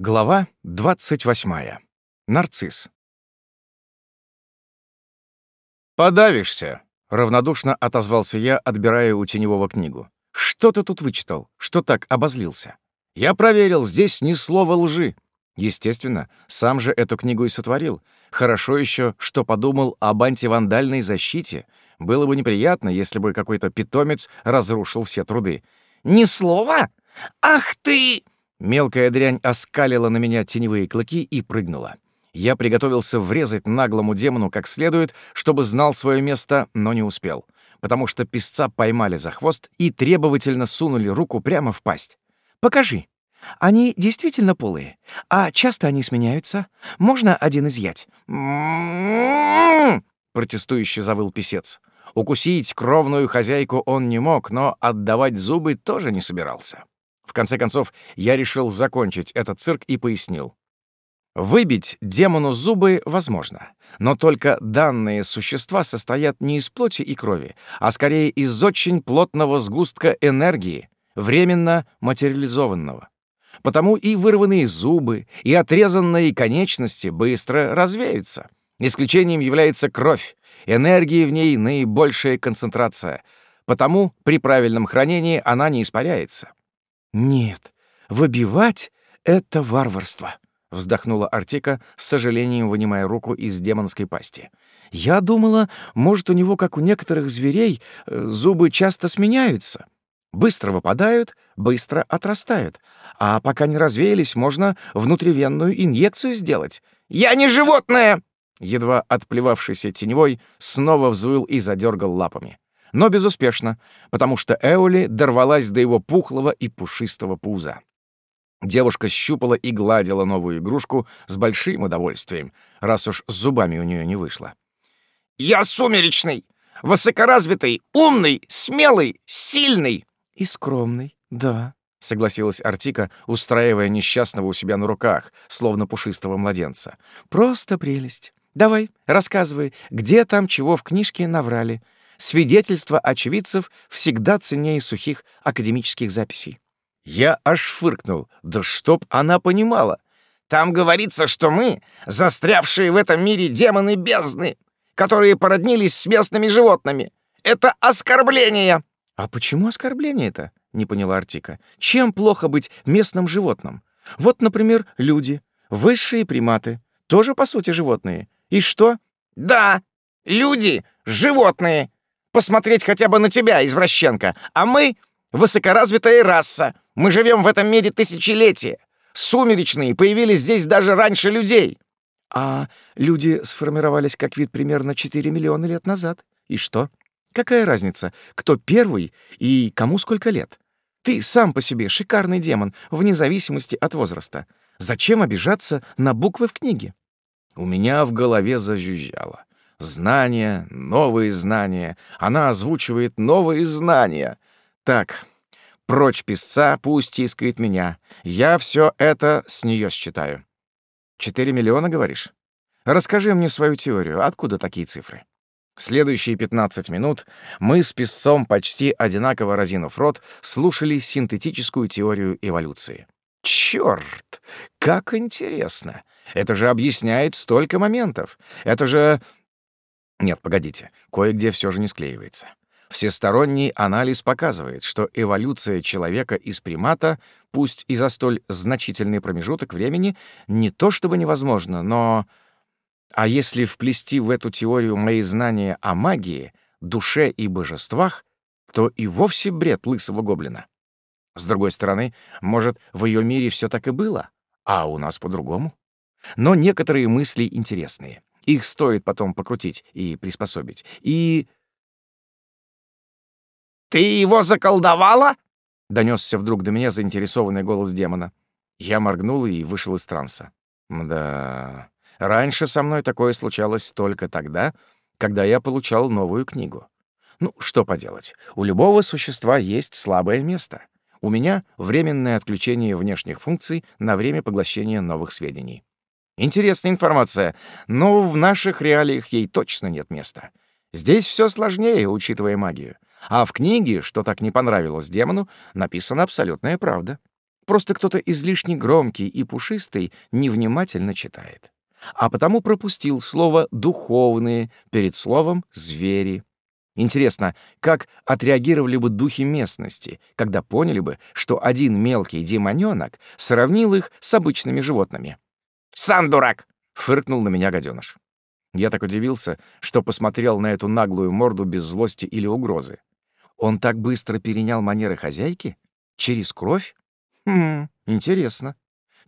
Глава 28. Нарцисс. «Подавишься!» — равнодушно отозвался я, отбирая у теневого книгу. «Что ты тут вычитал? Что так обозлился?» «Я проверил, здесь ни слова лжи». Естественно, сам же эту книгу и сотворил. Хорошо еще, что подумал об антивандальной защите. Было бы неприятно, если бы какой-то питомец разрушил все труды. «Ни слова? Ах ты!» Мелкая дрянь оскалила на меня теневые клыки и прыгнула. Я приготовился врезать наглому демону как следует, чтобы знал свое место, но не успел, потому что песца поймали за хвост и требовательно сунули руку прямо в пасть. «Покажи. Они действительно полые? А часто они сменяются? Можно один изъять?» протестующе завыл писец. Укусить кровную хозяйку он не мог, но отдавать зубы тоже не собирался. В конце концов, я решил закончить этот цирк и пояснил. Выбить демону зубы возможно, но только данные существа состоят не из плоти и крови, а скорее из очень плотного сгустка энергии, временно материализованного. Потому и вырванные зубы, и отрезанные конечности быстро развеются. Исключением является кровь, энергии в ней наибольшая концентрация, потому при правильном хранении она не испаряется. «Нет, выбивать — это варварство», — вздохнула Артика, с сожалением вынимая руку из демонской пасти. «Я думала, может, у него, как у некоторых зверей, э, зубы часто сменяются. Быстро выпадают, быстро отрастают. А пока не развеялись, можно внутривенную инъекцию сделать». «Я не животное!» Едва отплевавшийся теневой снова взвыл и задергал лапами но безуспешно, потому что Эоли дорвалась до его пухлого и пушистого пуза. Девушка щупала и гладила новую игрушку с большим удовольствием, раз уж с зубами у нее не вышло. «Я сумеречный, высокоразвитый, умный, смелый, сильный и скромный, да», — согласилась Артика, устраивая несчастного у себя на руках, словно пушистого младенца. «Просто прелесть. Давай, рассказывай, где там чего в книжке наврали свидетельства очевидцев всегда ценнее сухих академических записей. Я аж фыркнул. Да чтоб она понимала. Там говорится, что мы — застрявшие в этом мире демоны бездны, которые породнились с местными животными. Это оскорбление. А почему оскорбление это? Не поняла Артика. Чем плохо быть местным животным? Вот, например, люди, высшие приматы, тоже, по сути, животные. И что? Да, люди — животные, посмотреть хотя бы на тебя, извращенка. А мы — высокоразвитая раса. Мы живем в этом мире тысячелетия. Сумеречные появились здесь даже раньше людей». «А люди сформировались как вид примерно 4 миллиона лет назад. И что? Какая разница, кто первый и кому сколько лет? Ты сам по себе шикарный демон, вне зависимости от возраста. Зачем обижаться на буквы в книге?» У меня в голове зажужжало. Знания, новые знания. Она озвучивает новые знания. Так, прочь писца, пусть тискает меня. Я все это с нее считаю. Четыре миллиона, говоришь? Расскажи мне свою теорию. Откуда такие цифры? Следующие 15 минут мы с писцом, почти одинаково разинув рот, слушали синтетическую теорию эволюции. Черт, как интересно! Это же объясняет столько моментов. Это же нет, погодите, кое-где все же не склеивается. Всесторонний анализ показывает, что эволюция человека из примата, пусть и за столь значительный промежуток времени, не то чтобы невозможно, но... А если вплести в эту теорию мои знания о магии, душе и божествах, то и вовсе бред лысого гоблина. С другой стороны, может, в ее мире все так и было, а у нас по-другому? Но некоторые мысли интересные. Их стоит потом покрутить и приспособить. И... «Ты его заколдовала?» — донесся вдруг до меня заинтересованный голос демона. Я моргнул и вышел из транса. Да, раньше со мной такое случалось только тогда, когда я получал новую книгу. Ну, что поделать, у любого существа есть слабое место. У меня временное отключение внешних функций на время поглощения новых сведений. Интересная информация, но в наших реалиях ей точно нет места. Здесь все сложнее, учитывая магию. А в книге, что так не понравилось демону, написана абсолютная правда. Просто кто-то излишне громкий и пушистый невнимательно читает. А потому пропустил слово «духовные» перед словом «звери». Интересно, как отреагировали бы духи местности, когда поняли бы, что один мелкий демонёнок сравнил их с обычными животными? «Сам дурак!» — фыркнул на меня гаденыш. Я так удивился, что посмотрел на эту наглую морду без злости или угрозы. Он так быстро перенял манеры хозяйки? Через кровь? Хм, интересно.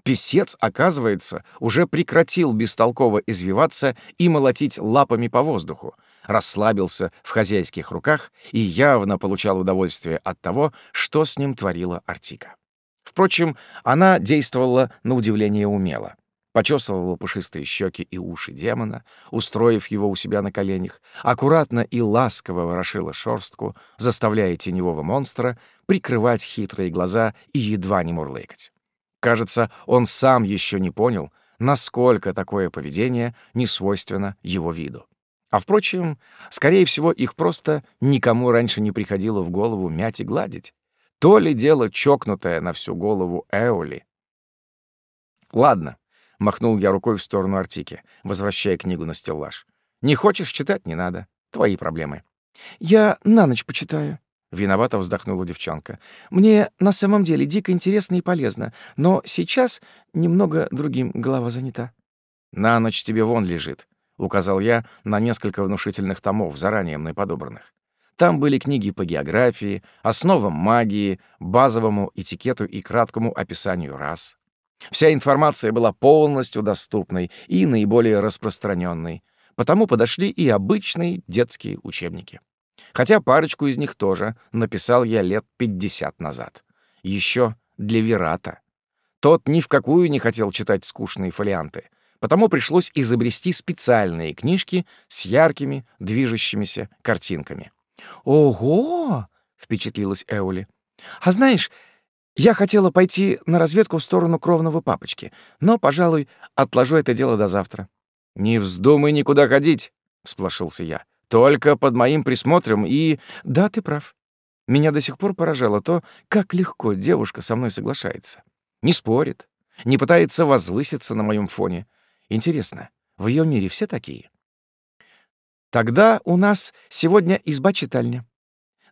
Песец, оказывается, уже прекратил бестолково извиваться и молотить лапами по воздуху, расслабился в хозяйских руках и явно получал удовольствие от того, что с ним творила Артика. Впрочем, она действовала на удивление умело почесывала пушистые щеки и уши демона, устроив его у себя на коленях, аккуратно и ласково ворошила шорстку, заставляя теневого монстра прикрывать хитрые глаза и едва не мурлыкать. Кажется, он сам еще не понял, насколько такое поведение не свойственно его виду. А впрочем, скорее всего, их просто никому раньше не приходило в голову мять и гладить. То ли дело чокнутое на всю голову Эоли. Ладно, Махнул я рукой в сторону Артики, возвращая книгу на стеллаж. «Не хочешь читать — не надо. Твои проблемы». «Я на ночь почитаю», — виновато вздохнула девчонка. «Мне на самом деле дико интересно и полезно, но сейчас немного другим голова занята». «На ночь тебе вон лежит», — указал я на несколько внушительных томов, заранее мной подобранных. Там были книги по географии, основам магии, базовому этикету и краткому описанию рас. Вся информация была полностью доступной и наиболее распространенной, потому подошли и обычные детские учебники. Хотя парочку из них тоже написал я лет 50 назад. Еще для Верата. Тот ни в какую не хотел читать скучные фолианты, потому пришлось изобрести специальные книжки с яркими, движущимися картинками. «Ого!» — впечатлилась Эули. «А знаешь, я хотела пойти на разведку в сторону кровного папочки, но, пожалуй, отложу это дело до завтра. «Не вздумай никуда ходить», — всплошился я. «Только под моим присмотром и...» «Да, ты прав. Меня до сих пор поражало то, как легко девушка со мной соглашается. Не спорит, не пытается возвыситься на моем фоне. Интересно, в ее мире все такие?» «Тогда у нас сегодня изба-читальня.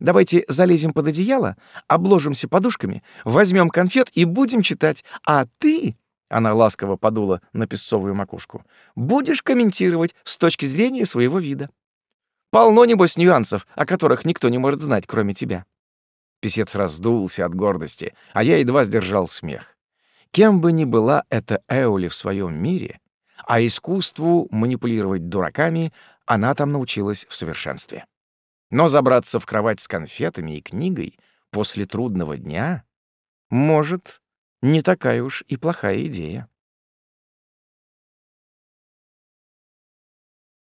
Давайте залезем под одеяло, обложимся подушками, возьмем конфет и будем читать. А ты, — она ласково подула на песцовую макушку, — будешь комментировать с точки зрения своего вида. Полно, небось, нюансов, о которых никто не может знать, кроме тебя. Песец раздулся от гордости, а я едва сдержал смех. Кем бы ни была эта Эоли в своем мире, а искусству манипулировать дураками она там научилась в совершенстве. Но забраться в кровать с конфетами и книгой после трудного дня, может, не такая уж и плохая идея.